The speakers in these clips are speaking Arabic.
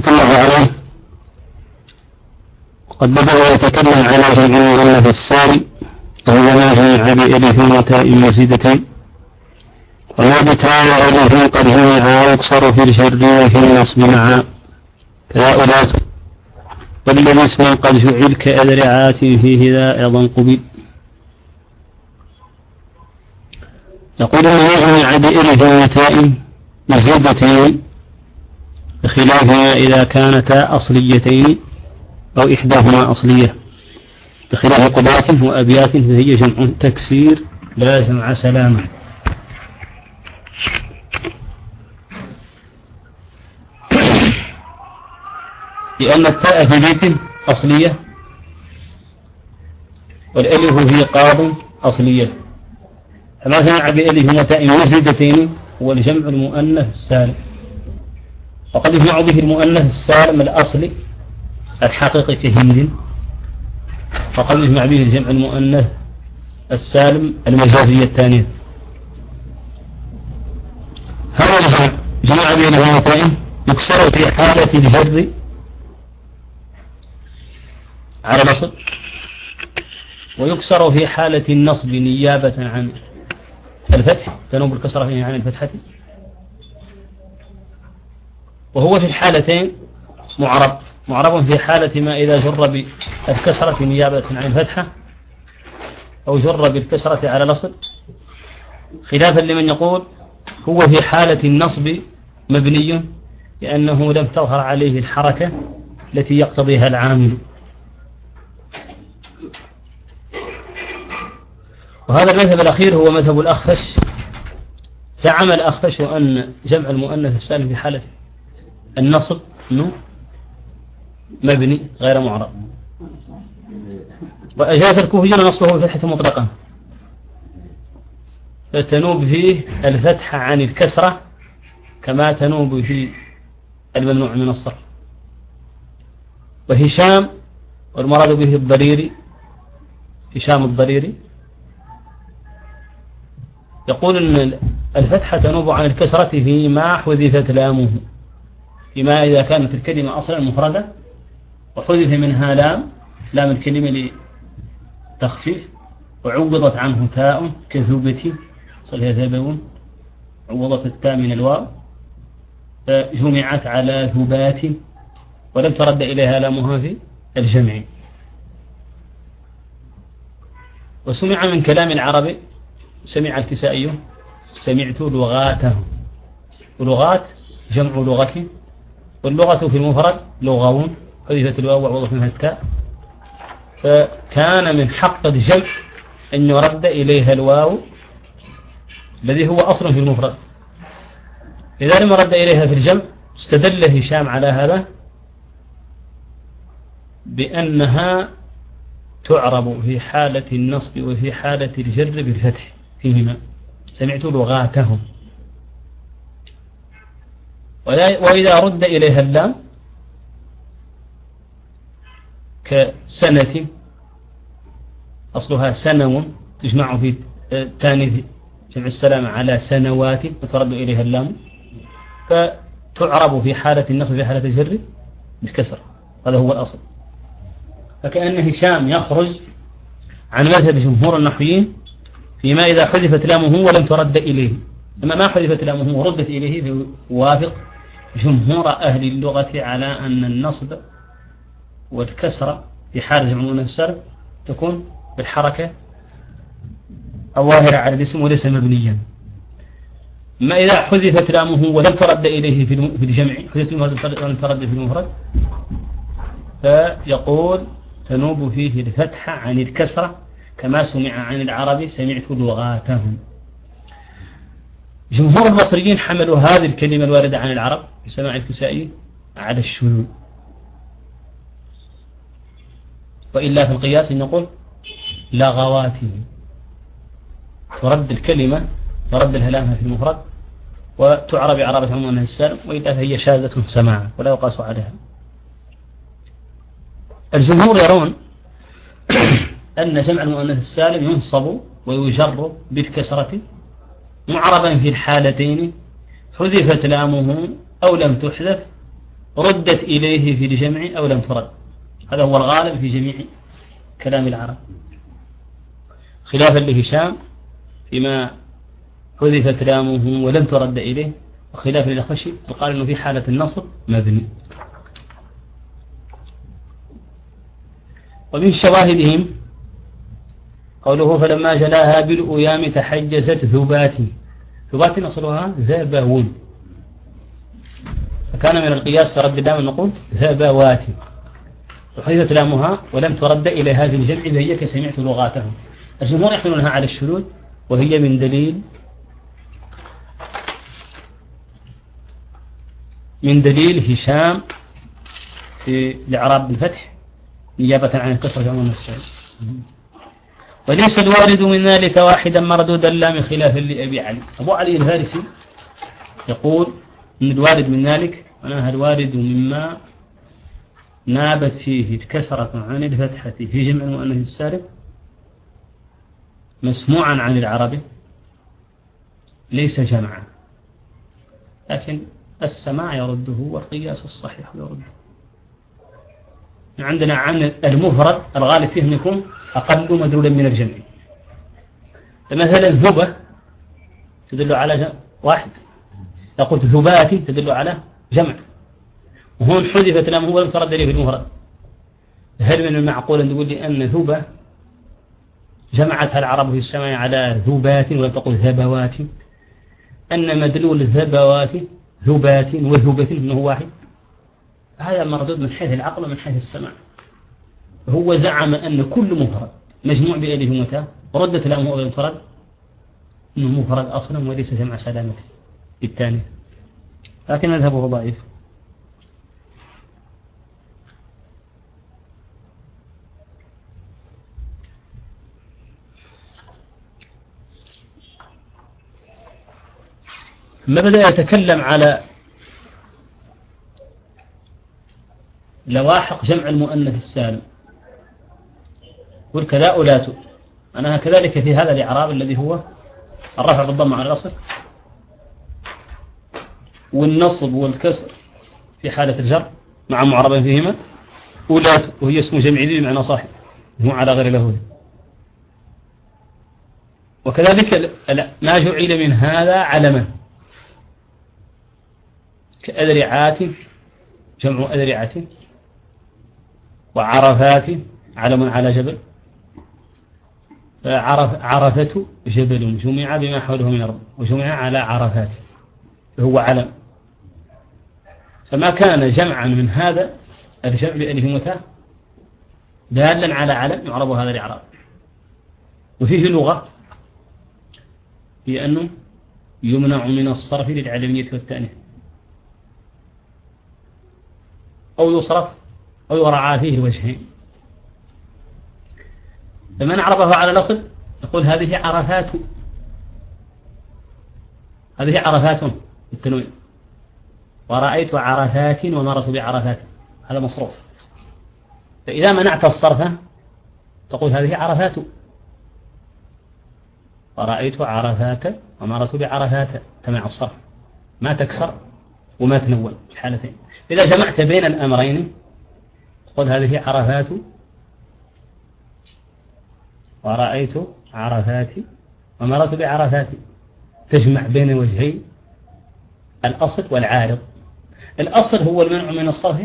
رحمة الله عليه. قد بدأ يتكلم على جمع المؤنث السالم وهو ما جمع بألف وتاء مزيدتين وهو بتاء وألف قد جمع ويكسر في الشر وفي النصب معا. كهؤلاء والذي اسم قد فعل كأذرعات فيه ذا أيضا قبل يقول أنه جمع بألف وتاء مزيدتين بخلاف ما إذا كانتا أصليتين أو إحداهما أصلية. بخلاف قضاة وأبيات فهي جمع تكسير لا جمع سلامة لأن التاء في بيت أصلية والألف في قاض أصلية. فما جمع بألف وتاء مزيدتين هو الجمع المؤنث السالم وقد يجمع به المؤنث السالم الأصلي الحقيقي كهند وقد يجمع به الجمع المؤنث السالم المجازية الثانية. هذا الجمع جمع بين الهمتين يكسر في حالة الجر على الأصل ويكسر في حالة النصب نيابة عن الفتح. تنوب الكسرة عن الفتحة. وهو في الحالتين معرب. معرب في حالة ما إذا جر بالكسرة نيابة عن الفتحة أو جر بالكسرة على الأصل. خلافا لمن يقول هو في حالة النصب مبني لأنه لم تظهر عليه الحركة التي يقتضيها العامل وهذا المذهب الأخير هو مذهب الأخفش. زعم الأخفش أن جمع المؤنث السالم في حالة النصب أنه مبني غير معرب. وأجاز الكوفيون نصبه بفتحة مطلقة فتنوب فيه الفتحة عن الكسرة كما تنوب في الممنوع من الصرف. وهشام والمراد به الضريري هشام الضريري يقول أن الفتحة تنوب عن الكسرة فيما حذفت لامه. فيما إذا كانت الكلمة أصلا مفردة وحذف منها لام لام الكلمة لتخفيف وعوضت عنه تاء كذوبة صلها ثبون عوضت التاء من الواو فجمعت على ذبات ولم ترد إليها لامها في الجمع. وسمع من كلام العرب سمع الكسائي سمعت لغاته ولغات جمع لغة واللغة في المفرد لغون حذفت الواو وعوضت منها التاء. فكان من حق الجمع أن يرد إليها الواو الذي هو أصل في المفرد إذا لم رد إليها في الجمع استدل هشام على هذا بأنها تعرب في حالة النصب وفي حالة الجر بالفتح فيهما. سمعت لغاتهم. وإذا رد إليها اللام كسنة أصلها سنو تجمع في تانيث جمع السلام على سنوات وترد إليها اللام فتعرب في حالة النصب في حالة الجر بالكسر هذا هو الأصل. فكأن هشام يخرج عن مذهب جمهور النحويين فيما إذا حذفت لامه ولم ترد إليه أما ما حذفت لامه وردت إليه فوافق جمهور أهل اللغة على أن النصب والكسرة في حال جمع السر تكون بالحركة الظاهرة على الاسم وليس مبنيا. ما إذا حذفت لامه ولم ترد إليه في الجمع حذفت ولم ترد في المفرد فيقول تنوب فيه الفتحة عن الكسرة كما سمع عن العرب سمعت لغاتهم. جمهور المصريين حملوا هذه الكلمة الواردة عن العرب. بسماع الكسائي على الشذوذ. وإلا في القياس نقول لغواته ترد الكلمة ورد الهلامة في المفرد وتعرب عربة عموما السالم وإلا فهي شاذة سماعا ولا يقاس عليها. الجمهور يرون أن جمع المؤنث السالم ينصب ويجر بالكسرة معربا في الحالتين حذفت لامه أو لم تحذف ردت إليه في الجمع أو لم ترد. هذا هو الغالب في جميع كلام العرب. خلافا لهشام فيما حذفت لامه ولم ترد إليه وخلافا للخشي قال أنه في حالة النصب مبني. ومن شواهدهم قوله فلما جلاها بالأيام تحجزت ذبات ذبات أصلها ذبون فكان من القياس في رد اللام نقول ذبوات وحذفت لامها ولم ترد إليها في الجمع فهي كسمعت لغاتهم الجمهور يحملونها على الشذوذ وهي من دليل من دليل هشام في الإعراب بالفتح نيابة عن الكسر في عموم السعيد وليس الوارد من ذلك واحدا مردودا لا من خلاف لأبي علي. أبو علي الفارسي يقول أن الوارد من ذلك معناها الوارد مما نابت فيه الكسرة عن الفتحة في جمع المؤنث السالم مسموعا عن العربي ليس جمعا. لكن السماع يرده والقياس الصحيح يرده. عندنا عن المفرد الغالب فيه يكون أقل مدلولا من الجمع مثلا ذبة تدل على واحد. لو قلت ذبات تدل على جمع. وهون حذفت لام هو لم ترد في المفرد. هل من المعقول أن تقول لي أن ذبة جمعتها العرب في السماء على ذبات ولم تقل ذبوات؟ أن مدلول الذبوات ذبات وذبة أنه واحد. هذا مردود من حيث العقل ومن حيث السمع هو زعم أن كل مفرد مجموع بألف متى؟ ردت لامه أول مفرد أنه مفرد أصلا وليس جمع سلامته بالتاني لكن مذهبه ضعيف. ما بدأ يتكلم على لواحق جمع المؤنث السالم. يقول كذا أولات. أنا كذلك في هذا الإعراب الذي هو الرفع بالضم على الأصل والنصب والكسر في حالة الجر مع معرب فيهما أولات وهي اسم جمع ذي بمعنى صاحب هو على غير له. وكذلك ما جعل من هذا علما كأذرعات جمع أذرعة وعرفات علم على جبل. عرف عرفة جبل جمع بما حوله من الأرض وجمع على عرفات فهو علم. فما كان جمعا من هذا الجمع بألف متى؟ دالا على علم يعرب هذا الإعراب. وفيه لغة بأنه يمنع من الصرف للعلمية والتأنيث. أو يصرف أو يراعى فيه الوجهين. فمن عرفه على الأصل يقول هذه عرفات. هذه عرفات بالتنوين. ورأيت عرفات ومرت بعرفات. هذا مصروف. فإذا منعت الصرف تقول هذه عرفات. ورأيت عرفات ومرت بعرفات. تمع الصرف. ما تكسر وما تنول الحالتين. إذا جمعت بين الأمرين قل هذه عرفات. ورأيت عرفات. ومرت بعرفات. تجمع بين وجهي الأصل والعارض. الأصل هو المنع من الصرف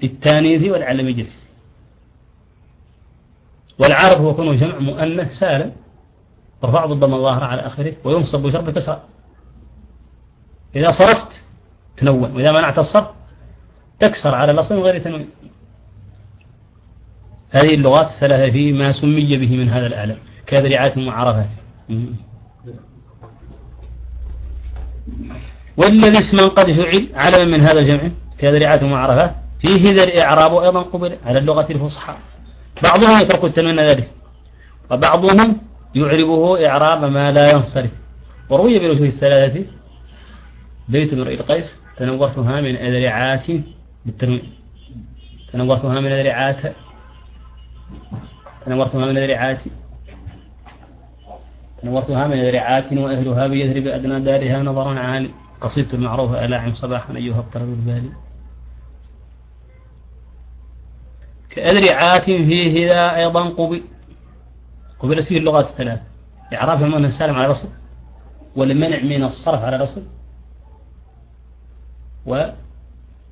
بالتانيث والعلمية والعارض هو كونه جمع مؤنث سالم. ورفع بالضم الظاهر على آخره وينصب بشرط كسر إذا صرفت تنون. وإذا منعت الصرف تكسر على الأصل من غير تنوين هذه اللغات الثلاثة في ما سمي به من هذا الأعلام كذريعات المعرفات والذي اسما قد جعل علما من هذا الجمع كذريعات المعرفات فيه ذا الإعراب أيضا قبل على اللغة الفصحى. بعضهم يترك التنوين ذلك وبعضهم يعربه إعراب ما لا ينصرف. وروي بالوجوه الثلاثة بيت من إلقيس تنورتها من أذرعات بالتنوين تنورتها من الرعاة تنورتها من الرعاة تنورتها من رعاة وأهلها بيثرب أدنى دارها نظرا عالي. قصيدة المعروف ألاعم صباحا أيها الطرب البالي. كأذرعاة فيه ذا أيضا قبل. قبلت فيه اللغات الثلاث. إعرابها من سالم على رسل والمنع من الصرف على رسل و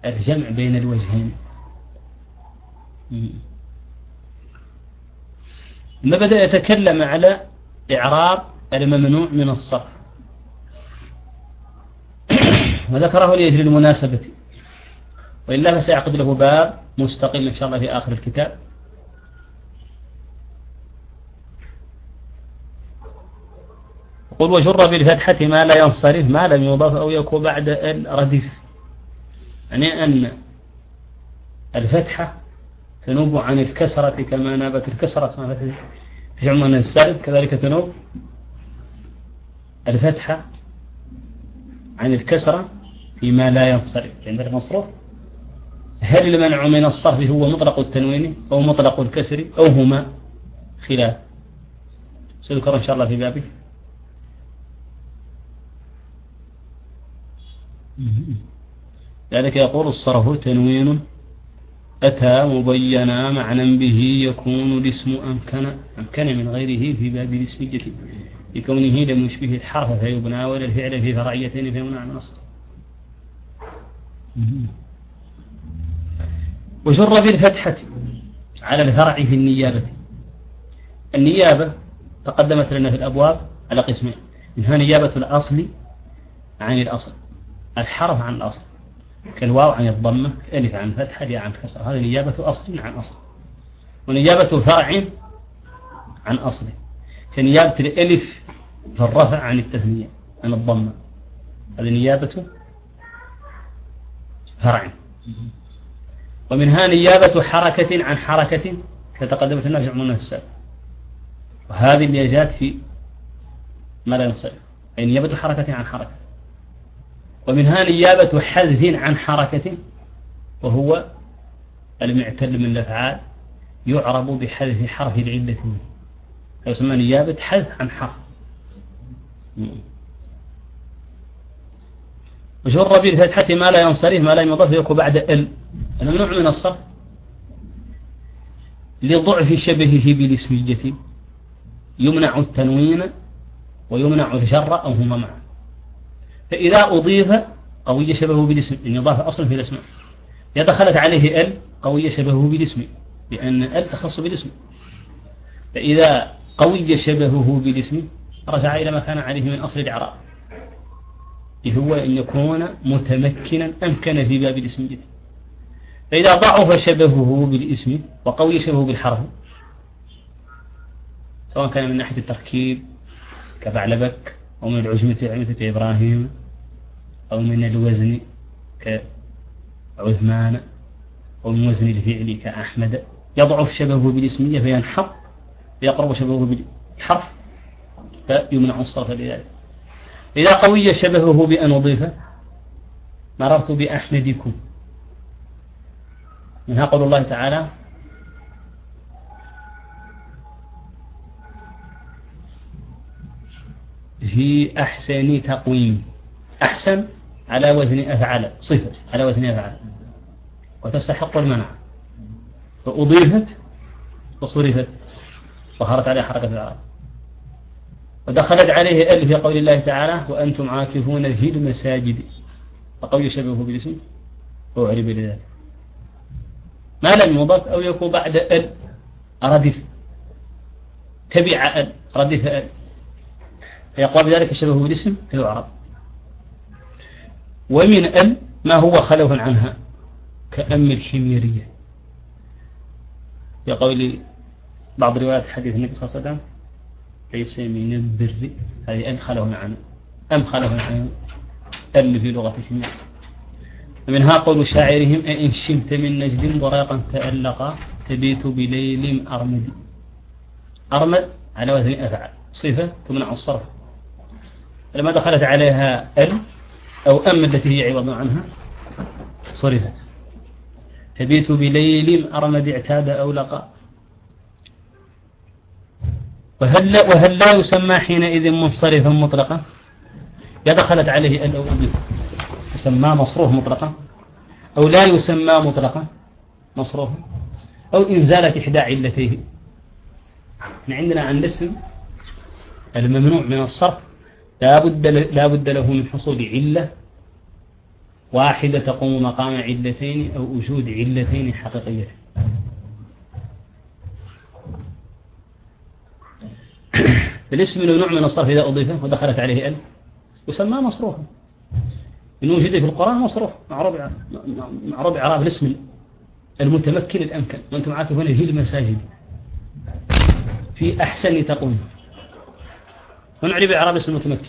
والجمع بين الوجهين. ما بدأ يتكلم على إعراب الممنوع من الصرف. وذكره لأجل المناسبة. وإلا فسيعقد له باب مستقل إن شاء الله في آخر الكتاب. قل وجر بالفتحة ما لا ينصرف ما لم يضاف أو يكون بعد الرديف يعني أن الفتحة تنوب عن الكسرة كما نابت الكسرة في عمان السالب كذلك تنوب الفتحة عن الكسرة فيما لا ينصرف. عند المصروف هل المنع من الصرف هو مطلق التنوين أو مطلق الكسر أو هما خلاف؟ سيذكر إن شاء الله في بابه. ذلك يقول الصرف تنوين أتى مبينا معنى به يكون الاسم أمكن أمكن من غيره في باب الاسمية لكونه لم يشبه الحرف فيبنى ولا الفعل في فرعيتين فيمنع من أصل وجر بالفتحة على الفرع في النيابة. النيابة تقدمت لنا في الأبواب على قسمين منها نيابة الأصل عن الأصل الحرف عن الأصل. كالواو عن الضمة الألف عن الفتحة الياء عن الكسرة هذه نيابة أصل عن أصل. ونيابة فرع عن أصل. كنيابة الألف في الرفع عن التثنية عن الضمة هذه نيابة فرع ومنها نيابة حركة عن حركة كتقدمت لنا في عموم السابق وهذه اللي جاءت في ما لا ينصرف أي نيابة حركة عن حركة. ومنها نيابة حذف عن حركة وهو المعتل من الأفعال يعرب بحذف حرف العلة. منه يسمى نيابة حذف عن حرف. وجر بالفتحة ما لا ينصرف ما لا يضاف يكون بعد ال. الممنوع من الصرف لضعف شبهه بالاسمية يمنع التنوين ويمنع الجر أو هما معا. فإذا أضيف قوي شبهه بالاسم إن يضاف أصلا في الأسماء. إذا دخلت عليه ال قوي شبهه بالاسم لأن ال تخص بالاسم. فإذا قوي شبهه بالاسم رجع إلى ما كان عليه من أصل الإعراب. هو أن يكون متمكنا أمكن في باب الاسم جدا. فإذا ضعف شبهه بالاسم وقوي شبهه بالحرف سواء كان من ناحية التركيب كبعلبك أو من العجمة عجمة كإبراهيم أو من الوزن كعثمان أو من وزن الفعل كأحمد. يضعف شبهه بالاسمية فينحط ويقرب شبهه بالحرف فيمنع الصرف لذلك إذا قوي شبهه بأن أضيف مررت بأحمدكم. منها قول الله تعالى في أحسن تقويم. أحسن؟ على وزن أفعل صفة على وزن أفعل. وتستحق المنع. فأضيفت وصرفت ظهرت عليها حركة العرب. ودخلت عليه ألف في قول الله تعالى وأنتم عاكفون في المساجد. فقول يشبهه بالاسم. وأعرب لذلك. ما لم يضاف أو يكون بعد أل ردف. تبع أل ردف أل. فيقوى بذلك شبهه بالاسم في العرب. ومن ال ما هو خلف عنها كأم الحميرية. يقول بعض روايات حديث النبي صلى الله عليه وسلم ليس من البر. هذه أن خلف عنه أم خلف عنه ال في لغة الحمير. ومنها قول شاعرهم إن شمت من نجد ضريقا تألقا تبيت بليل أرمد. أرمد على وزن أفعل. صفة تمنع الصرف. لما دخلت عليها ال أو أم التي هي عوض عنها. صرفت تبيت بليل أرمد اعتاد أو لقى. وهل, وهل لا يسمى حينئذ منصرفا مطلقا؟ إذا دخلت عليه ال أو يسمى مصروف مطلقا. أو لا يسمى مطلقا. مصروفا أو إن زالت إحدى علتيه. إحنا عندنا عند اسم الممنوع من الصرف. لا بد لا بد له من حصول علة واحدة تقوم مقام علتين أو وجود علتين حقيقيتين. الاسم الممنوع من الصرف إذا أضيف ودخلت عليه ال يسمى مصروفا. إن وجد في القرآن مصروف. معروف معروف إعراب الاسم المتمكن الأمكن. وأنتم عاكفون في المساجد. في أحسن تقوم ونعرف إعراب اسم المتمكن.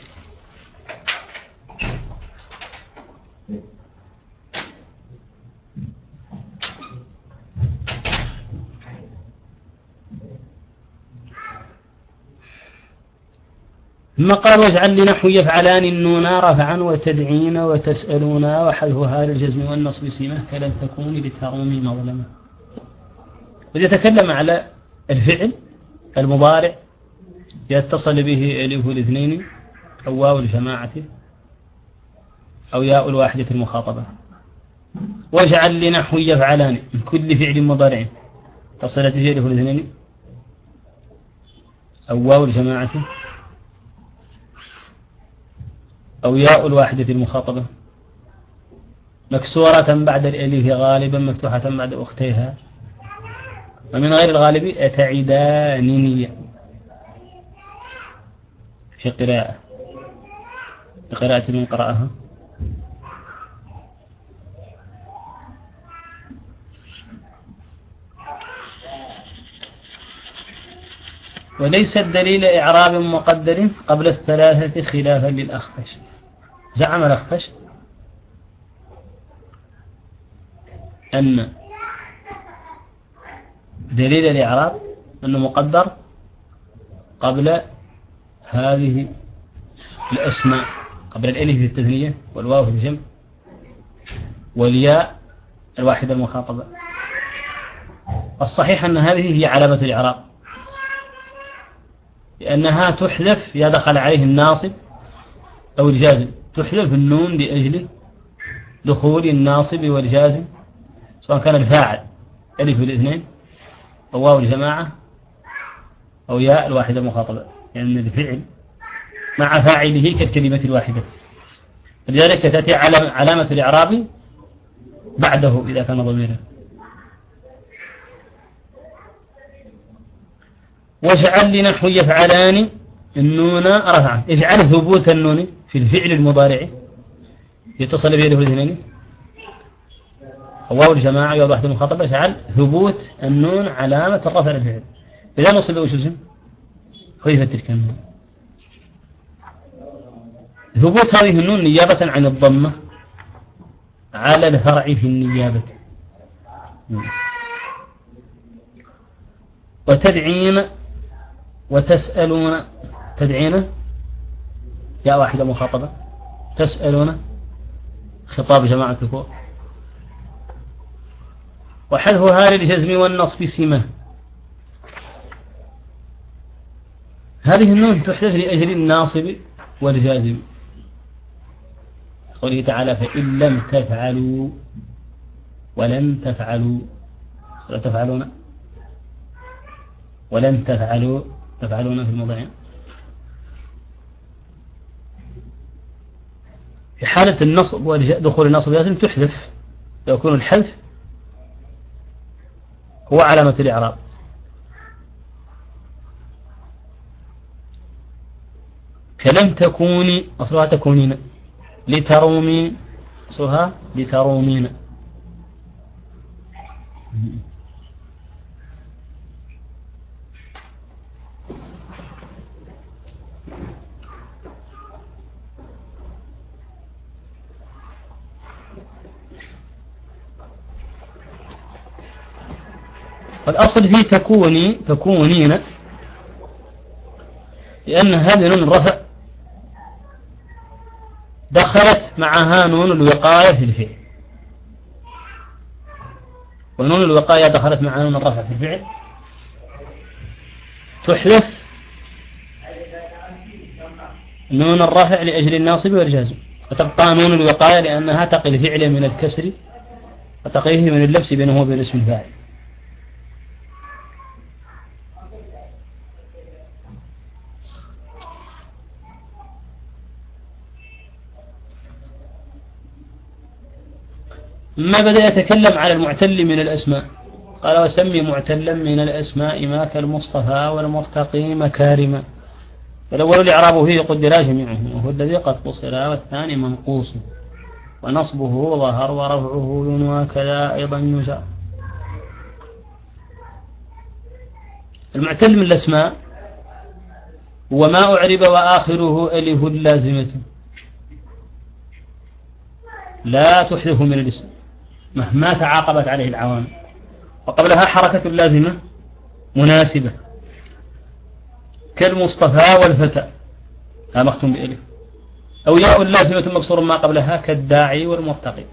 ثم قال واجعل لنحو يفعلان النون رفعا وتدعين وتسألون وحذفها للجزم والنصب سمة كلم تكون لترومي مظلمة ويتكلم على الفعل المضارع يتصل به ألف الاثنين أو واو الجماعة أو ياء الواحدة المخاطبة. واجعل لنحو يفعلان من كل فعل مضارع. اتصلت به ألف الاثنين أو واو الجماعة أو ياء الواحدة المخاطبة. مكسورة بعد الألف غالبا مفتوحة بعد أختيها. ومن غير الغالب أتعدانني. في قراءة. قراءة من قرأها. وليس الدليل إعراب مقدر قبل الثلاثة خلافا للأخفش. زعم الأخفش أن دليل الإعراب أنه مقدر قبل هذه الأسماء قبل الألف في التثنية والواو في الجمع والياء الواحدة المخاطبة. الصحيح أن هذه هي علامة الإعراب لأنها تحذف إذا دخل عليه الناصب أو الجازم تحذف النون لأجل دخول الناصب والجازم سواء كان الفاعل ألف الاثنين أو واو الجماعة أو ياء الواحدة المخاطبة. يعني الفعل مع فاعله كالكلمة الواحدة. لذلك تأتي علامة الإعراب بعده إذا كان ضميرا. واجعل لنحو يفعلان النون رفعا. اجعل ثبوت النون في الفعل المضارع. يتصل به له الاثنين. واو الجماعة يوضح المخاطبة اجعل ثبوت النون علامة الرفع الفعل إذا نصب وش اسم حذفت تلك النون ثبوت هذه النون نيابة عن الضمة على الفرع في النيابة. وتدعين وتسألون تدعين يا واحدة مخاطبة تسألون خطاب جماعة فوق وحذفها للجزم والنصب سمة. هذه النون تحذف لأجل الناصب والجازم. قوله تعالى فإن لم تفعلوا ولن تفعلوا. تفعلون؟ ولن تفعلوا. تفعلون في الموضعين في حالة النصب ودخول النصب لازم تحذف يكون الحذف هو علامة الإعراب. كلم تكوني أصلها تكونين. لترومين أصلها لترومين. والأصل في تكوني تكونين لأن هذه نون الرفع دخلت معها نون الوقاية في الفعل. ونون الوقاية دخلت معها نون الرفع في الفعل. تحذف نون الرفع لأجل الناصب والجازم وتبقى نون الوقاية لأنها تقي الفعل من الكسر وتقيه من اللبس بينه وبين اسم الفاعل. ما بدأ يتكلم على المعتل من الأسماء. قال وسمي معتلا من الأسماء ما كالمصطفى والمرتقي مكارما فالأول الإعراب فيه قدر جميعه وهو الذي قد قصر والثاني منقوص. ونصبه ظهر ورفعه ينوى كذا أيضا يجر المعتل من الأسماء هو ما أعرب وآخره ألف لازمة. لا تحذف من الاسم. مهما تعاقبت عليه العوامل وقبلها حركة لازمة مناسبة. كالمصطفى والفتى. هذا مختوم بألف أو ياء لازمة مكسور ما قبلها كالداعي والمرتقي.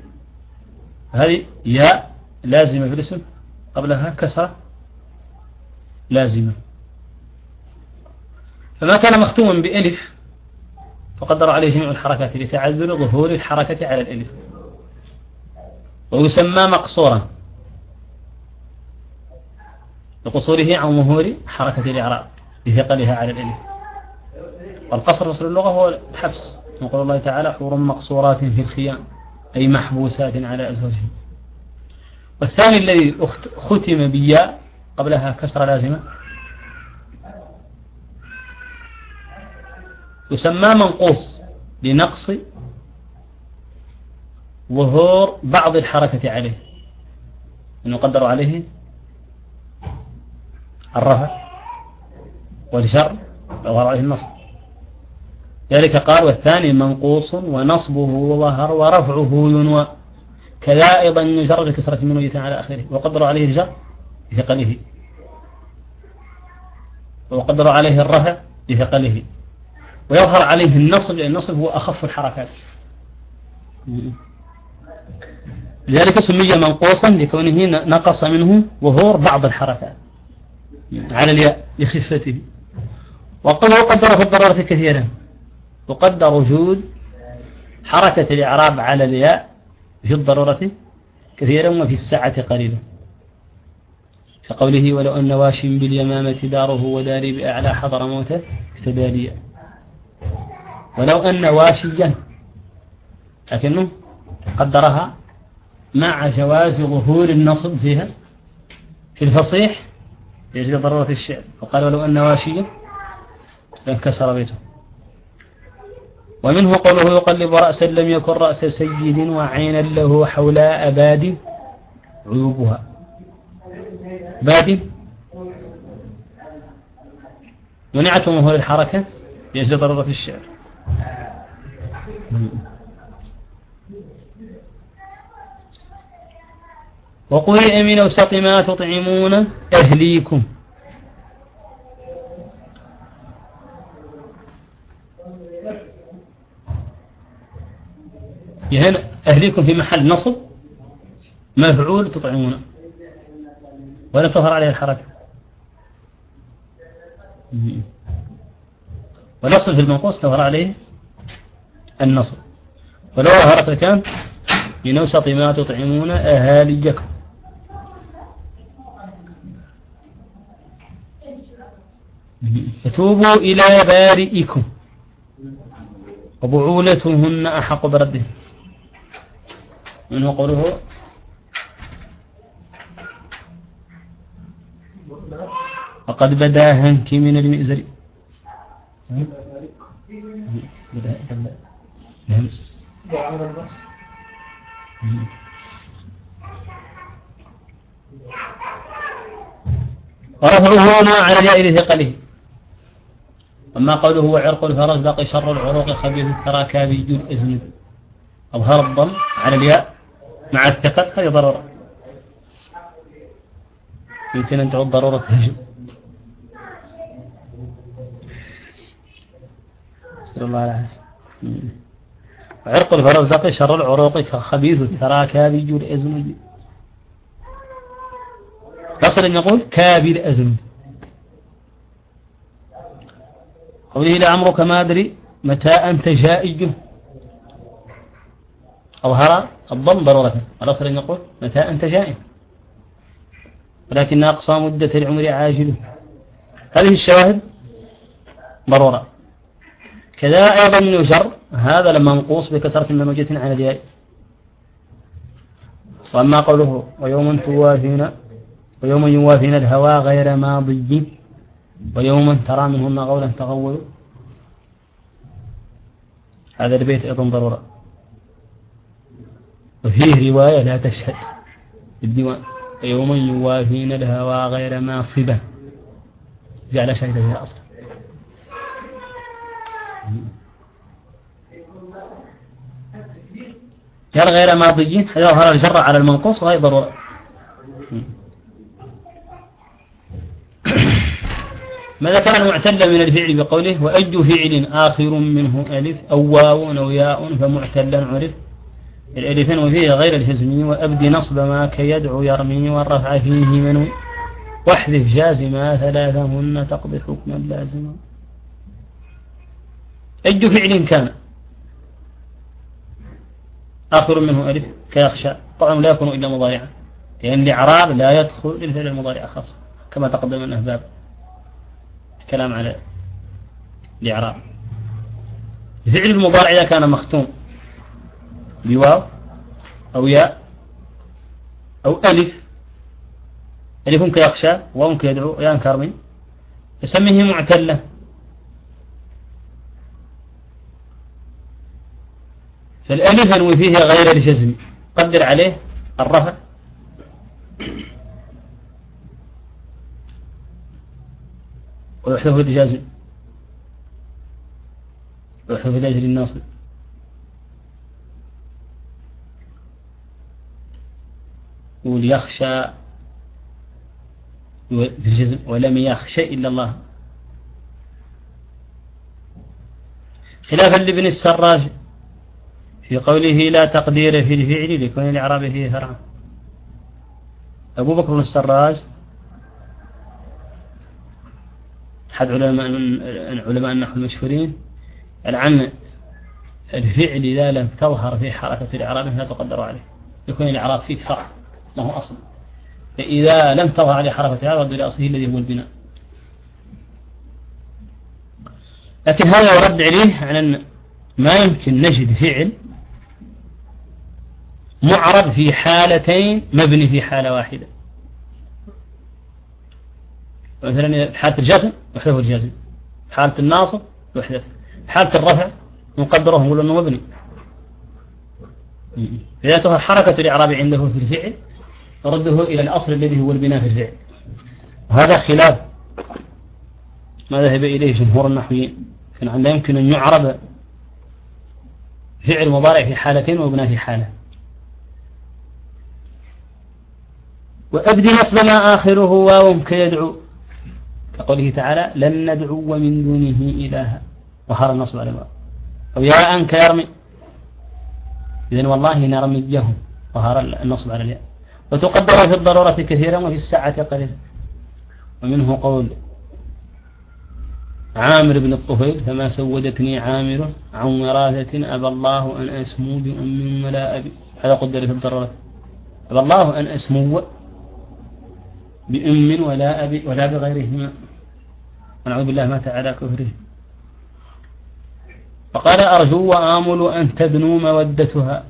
هذه ياء لازمة في الاسم. قبلها كسرة لازمة. فما كان مختوما بألف فقدر عليه جميع الحركات لتعذر ظهور الحركة على الألف. ويسمى مقصورا. لقصوره عن ظهور حركة الإعراب لثقلها على الألف والقصر في اللغة هو الحبس. يقول الله تعالى حور مقصورات في الخيام أي محبوسات على أزواجهم. والثاني الذي ختم بياء قبلها كسرة لازمة. يسمى منقوص لنقص ظهور بعض الحركة عليه. أن يقدر عليه الرفع والجر يظهر عليه النصب. ذلك قال والثاني منقوص ونصبه ظهر ورفعه ينوى. كذا أيضا يجر لكسرة منوية على آخره. وقدر عليه الجر لثقله. وقدر عليه الرفع لثقله. ويظهر عليه النصب لأن النصب هو أخف الحركات. لذلك سمي منقوصا لكونه نقص منه ظهور بعض الحركات. على الياء. لخفته. وقد قدر في الضرورة كثيرا وقدر وجود حركة الإعراب على الياء في الضرورة كثيرا وفي الساعة قليلا. كقوله ولو أن واش باليمامة داره وداري بأعلى حضر موته افتدى ولو أن واشيا لكنه قدرها مع جواز ظهور النصب فيها في الفصيح يجري ضرورة الشعر. وقال ولو أن واشيا لانكسر بيته. ومنه قوله يقلب رأسا لم يكن رأس سيد وعينا له حولاء باد عيوبها. باد منعت ظهور الحركة لأجل ضرورة الشعر. وقل من أوسط ما تطعمون أهليكم. هنا أهليكم في محل نصب مفعول تطعمون. ولم تظهر عليه الحركة. ونصب في المنقوص تظهر عليه النصب. ولو ظهرت كان من أوسط ما تطعمون أهاليكم. فتوبوا إلى بارئكم. وبعولتهن أحق برده. منه قوله؟ وقد بدا هنك من المئزر. ورفعه ما على الياء لثقله أما قوله هو عرق الفرزدق شر العروق خبيث الثرى كابيج الأزند أظهر الضم على الياء مع الثقل هذه ضرورة. يمكن أن تعود ضرورة هجم نسأل الله العافية. عرق الفرزدق شر العروق خبيث الثرى كابيج الأزند يصل أن يقول كابي الأزند قوله لعمرك ما أدري متى أنت جائج. أظهر الضم ضرورة الأصل أن يقول متى أنت جائع. ولكن أقصى مدة العمر عاجل. هذه الشواهد ضرورة. كذا أيضا يجر هذا لما منقوص بكسرة مموجة على الياء وأما قوله ويوم توافين ويوم يوافين الهوى غير ماضي. ويوما ترى منهن قولا تغول. هذا البيت أيضا ضرورة. وفيه رواية لا تشهد. الديوان ويوم يوافين الهوى غير ماصبة جعل شهد فيها أصلا. قال غير ماضيين هذا ظهر الجر على المنقوص وهي ضرورة. ماذا كان معتلا من الفعل بقوله وأج فعل آخر منه ألف أو واو أو ياء فمعتلا عرف الألفين وفيه غير الجزمي وأبدي نصب ما كيدعو يرمي والرفع فيه منوي واحذف جازما ثلاثهن تقضي حكما لازما أج فعل كان آخر منه ألف كيخشى طبعا لا يكون إلا مضارعا لأن الإعراب لا يدخل للفعل المضارع خاصة كما تقدم من أسباب الكلام على الإعراب. الفعل المضارع إذا كان مختوم بواو أو ياء أو ألف. ألف كيخشى واو كيدعو يا كرمي يسميه معتلة. فالألف أنوي فيه غير الجزم. قدر عليه الرفع. ويحذف الجازم ويحذف الأجر الناصب وليخشى بالجزم ولم يخشى إلا الله. خلافا لابن السراج في قوله لا تقدير في الفعل لكون الإعراب فيه فرعا أبو بكر السراج أحد علماء علماء النحو المشهورين عن الفعل إذا لم تظهر في حركة الإعراب فلا تقدر عليه. يكون الإعراب فيه فرع ما هو أصل. فإذا لم تظهر عليه حركة الإعراب رد إلى أصله الذي هو البناء. لكن هذا يرد عليه على أن ما يمكن نجد فعل معرب في حالتين مبني في حالة واحدة. مثلا حالة الجزم يحذف الجزم حالة الناصب يحذف حالة الرفع نقدره نقول أنه مبني. إذا تظهر حركة الإعراب عنده في الفعل رده إلى الأصل الذي هو البناء في الفعل. وهذا خلاف ما ذهب إليه جمهور النحويين. كان لا يمكن أن يعرب فعل مضارع في حالتين وبناء في حالة. وأبدي نصب ما آخره واو كيدعو. كقوله تعالى لن ندعو من دونه إلها. وخار النصب على الواو أو ياء كيرمي إذن والله نرميهم وهار النصب على الياء وتقدر في الضرورة كثيرا وفي الساعة قليلا. ومنه قول عامر بن الطفيل فما سودتني عامر عن وراثة أبى الله أن أسمو بأم ولا أبي. هذا قدر في الضرورة. أبى الله أن أسمو بأم ولا أبي ولا بغيرهما. ونعوذ بالله مات على كفره. فقال أرجو وآمل أن تدنو مودتها.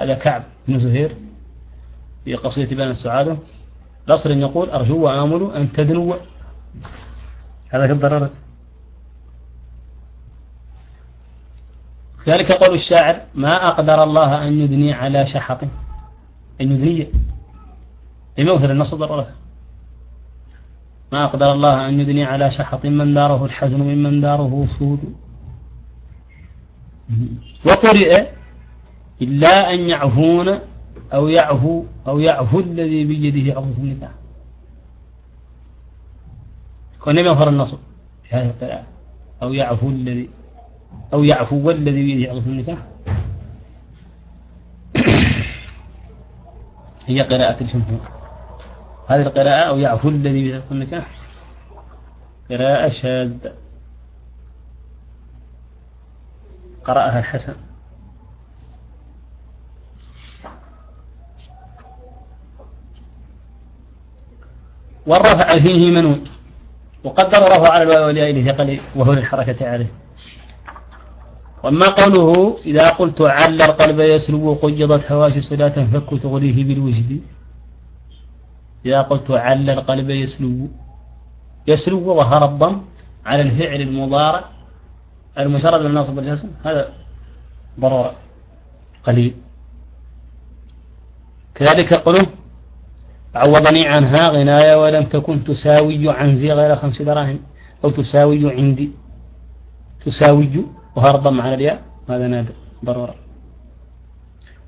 هذا كعب بن زهير في قصيدة بين السعادة نصر يقول أرجو وآمل أن تدنو هذا في الضرورة ذلك قول الشاعر ما أقدر الله أن يدني على شحط أن يدني. لموثر النص ضرورة ما أقدر الله أن يدني على شحط من داره الحزن ممن داره صود وقرئ إلا أن يعفون أو يعفو أو يعفو الذي بيده عروس النكاح. كون يظهر النصب في هذه القراءة. أو يعفو الذي أو يعفو الذي بيده عروس النكاح. هي قراءة الجمهور. هذه القراءة أو يعفو الذي عروس النكاح؟ قراءة شاذة. قرأها الحسن. والرفع فيه منون وقدر رفع على الواو والياء لثقل وهو للحركة عليه. وأما قوله إذا قلت عل القلب يسلو قيضت هواش صلاة فك تغريه بالوجد. إذا قلت عل القلب يسلو. يسلو ظهر الضم على الفعل المضارع المشرد بالناصب والجزم هذا ضرورة قليل. كذلك قلوا عوضني عنها غناية ولم تكن تساوي عنزي غير خمس دراهم. أو تساوي عندي. تساوي وهرضا على الياء. هذا نادر. ضرورة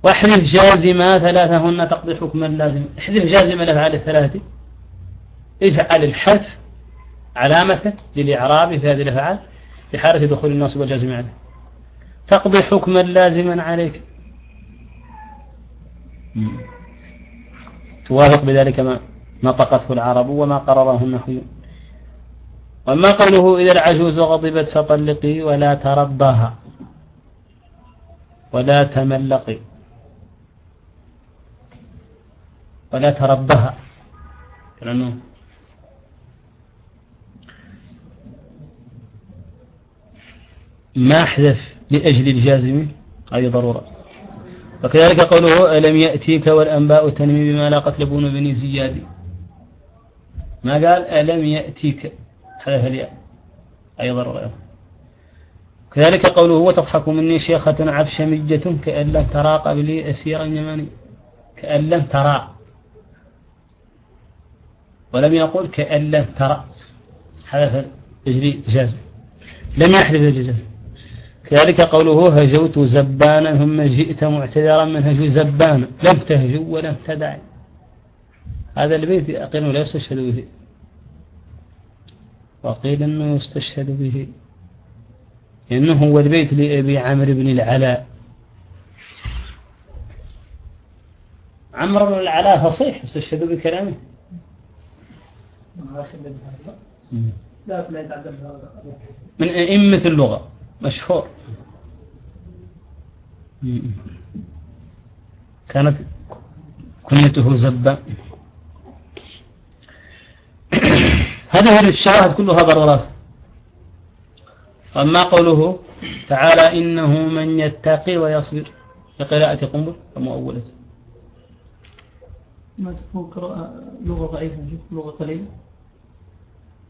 واحذف جازما ثلاثهن تقضي حكما لازما احذف جازم الأفعال الثلاثة اجعل الحذف علامة للإعراب في هذه الأفعال في حالة دخول النصب والجازم عليه. تقضي حكما لازما عليك. توافق بذلك ما نطقته العرب وما قرره النحو وأما قوله إذا العجوز غضبت فطلقي ولا ترضها. ولا تملقي. ولا ترضها لأنه ما أحذف لأجل الجازم هذه ضرورة. وكذلك قوله ألم يأتيك والأنباء تنمي بما لا قتلبون بني زياد. ما قال ألم يأتيك؟ حذف الياء أي ضرورة. كذلك قوله وتضحك مني شيخة عفشمجة كأن لم ترى قبلي أسيرا يماني. كأن لم ترى ولم يقول كأن لم ترى. حذف تجري جازم لم يحذف الجزم كذلك قوله هجوت زبانا ثم جئت معتذرا من هجو زبانا. لم تهجو ولم تدع. هذا البيت أقل لا يستشهد به. وقيل أنه يستشهد به. إنه هو البيت لأبي عمرو بن العلاء. عمرو بن العلاء فصيح يستشهد بكلامه. من أئمة اللغة. مشهور. كانت كنيته زبا هذه الشواهد كلها ضرورات. أما قوله تعالى إنه من يتقي ويصبر. بقراءة قنبل ومؤولة ما تكون قراءة لغة ضعيفة لغة قليلة.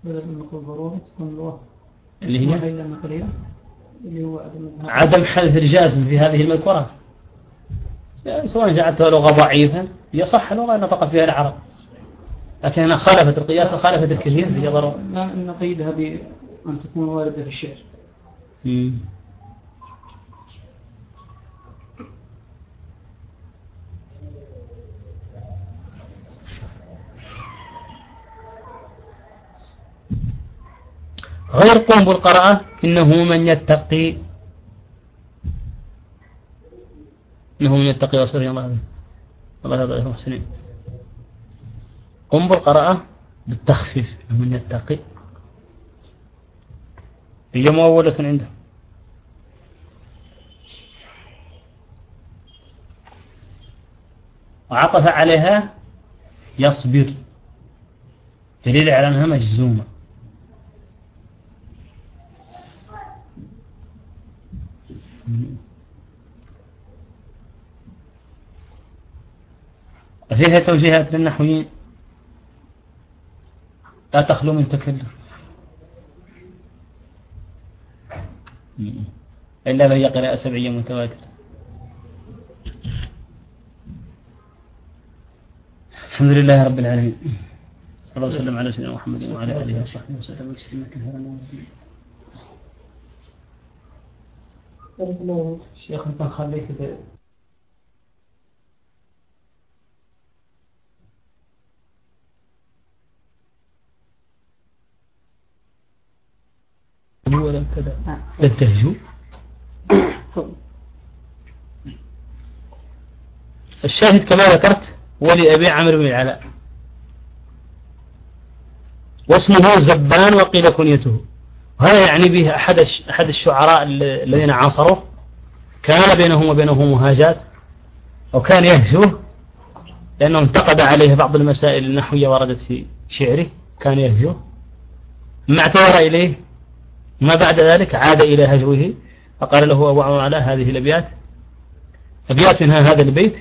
بدل من نقول ضرورة تكون لغة اللي هي؟ اللي هو عدم عدم حذف الجازم في هذه المذكورات سواء جعلتها لغة ضعيفة هي صح لغة نطقت بها العرب. لكن هنا خالفت القياس وخالفت الكثير هي ضرورة لا نقيدها بأن تكون واردة في الشعر. غير قوم بالقراءة إنه من يتقي. إنه من يتقي وصر الله الله يرضى المحسنين قم بالقراءة بالتخفيف من يتقي. هي مؤولة عنده. وعطف عليها يصبر. دليل على أنها مجزومة. فيها توجيهات للنحويين لا تخلو من تكلف إلا فهي قراءة سبعية متواترة. الحمد لله رب العالمين. صلى الله وسلم على سيدنا محمد وعلى آله وصحبه وسلم. شيخ انت ولم تدع لم تهجو الشاهد كما ذكرت ولأبي عمرو بن العلاء. واسمه زبان وقيل كنيته. وهذا يعني به أحد أحد الشعراء الذين عاصروه. كان بينهم وبينه مهاجات. أو كان يهجوه لأنه انتقد عليه بعض المسائل النحوية وردت في شعره. كان يهجوه. ما اعتذر إليه ما بعد ذلك عاد إلى هجوه فقال له أبو علاء هذه الأبيات؟ أبيات منها هذا البيت؟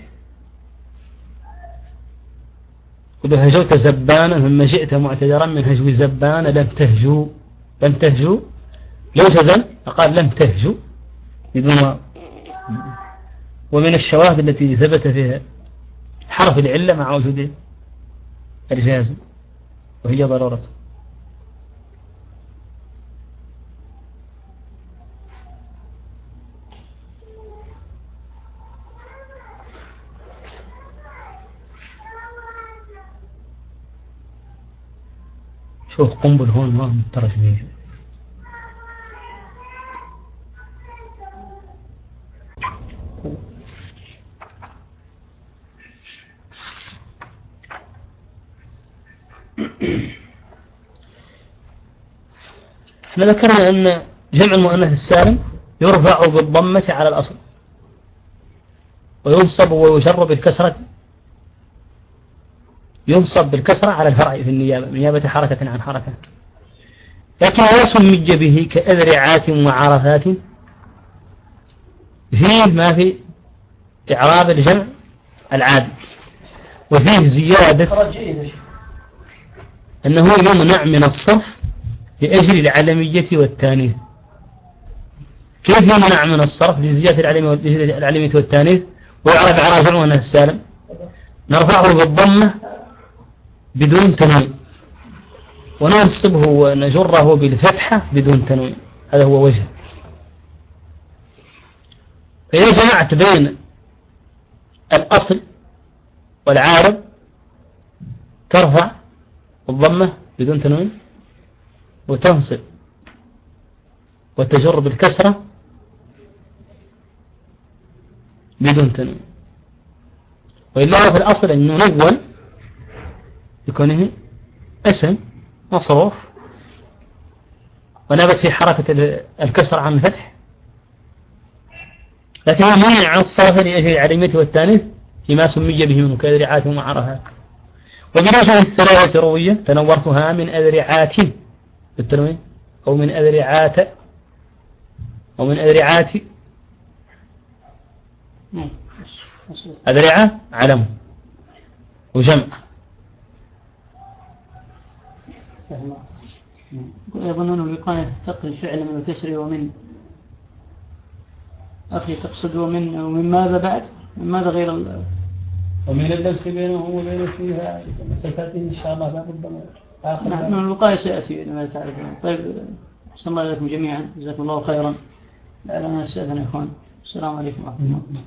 قل هجوت زبانا ثم جئت معتذرا من هجو زبان لم تهجو لم تهجو؟ لو سزن فقال لم تهجو. بدون ومن الشواهد التي ثبت فيها حرف العلة مع وجود الجازم وهي ضرورة. شوف قنبل هون ما مترش فيه إحنا ذكرنا أن جمع المؤنث السالم يرفع بالضمة على الأصل. وينصب ويجر بالكسرة ينصب بالكسرة على الفرع في النيابة. نيابة حركة عن حركة. لكن لا سمج به كأذرعات وعرفات. فيه ما في إعراب الجمع العادي. وفيه زيادة أنه يمنع من الصرف لأجل العلمية والتانيث. كيف يمنع من الصرف لزيادة العلمية والتانيث؟ ويعرف إعراب جمع السالم. نرفعه بالضمة. بدون تنوين. وننصبه ونجره بالفتحة بدون تنوين. هذا هو وجه. فإذا جمعت بين الأصل والعارض ترفع الضمة بدون تنوين وتنصب وتجر بالكسرة بدون تنوين. وإلا في الأصل أن ننون بكونه اسم مصروف ونبت في حركة الكسر عن الفتح لكن هو منع عن الصرف لأجل العلمية والتأنيث فيما سمي به من كأذرعات ومعرفات وبناء الثلاثة روية تنورتها من أذرعات بالتنوين أو من أذرعات أو من أذرعات أذرعة علم وجمع. يظنون الوقاية تقي الفعل من الكسر ومن أخي تقصد ومن ومن ماذا بعد؟ من ماذا غير ال... ومن الدرس بينه وبين اسمها ستأتي إن شاء الله لا ربما نعم الوقاية سيأتي ما تعرفون. طيب أحسن الله إليكم جميعا. جزاكم الله خيرا. لعلنا نستأذن يا إخوان. السلام عليكم ورحمة الله.